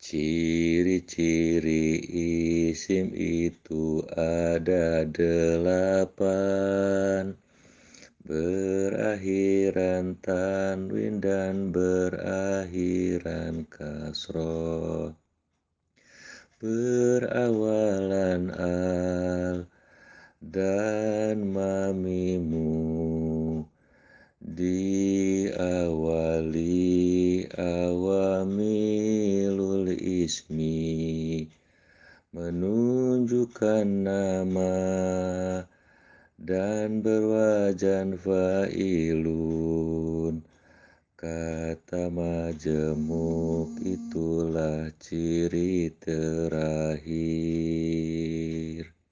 Ciri-ciri isim itu ada delapan. Berakhiran tanwin dan berakhiran kasroh. Berawalan al dan mamimu. Diawali awamilul ismi Menunjukkan nama dan berwajan fa'ilun. Kata majemuk itulah ciri terakhir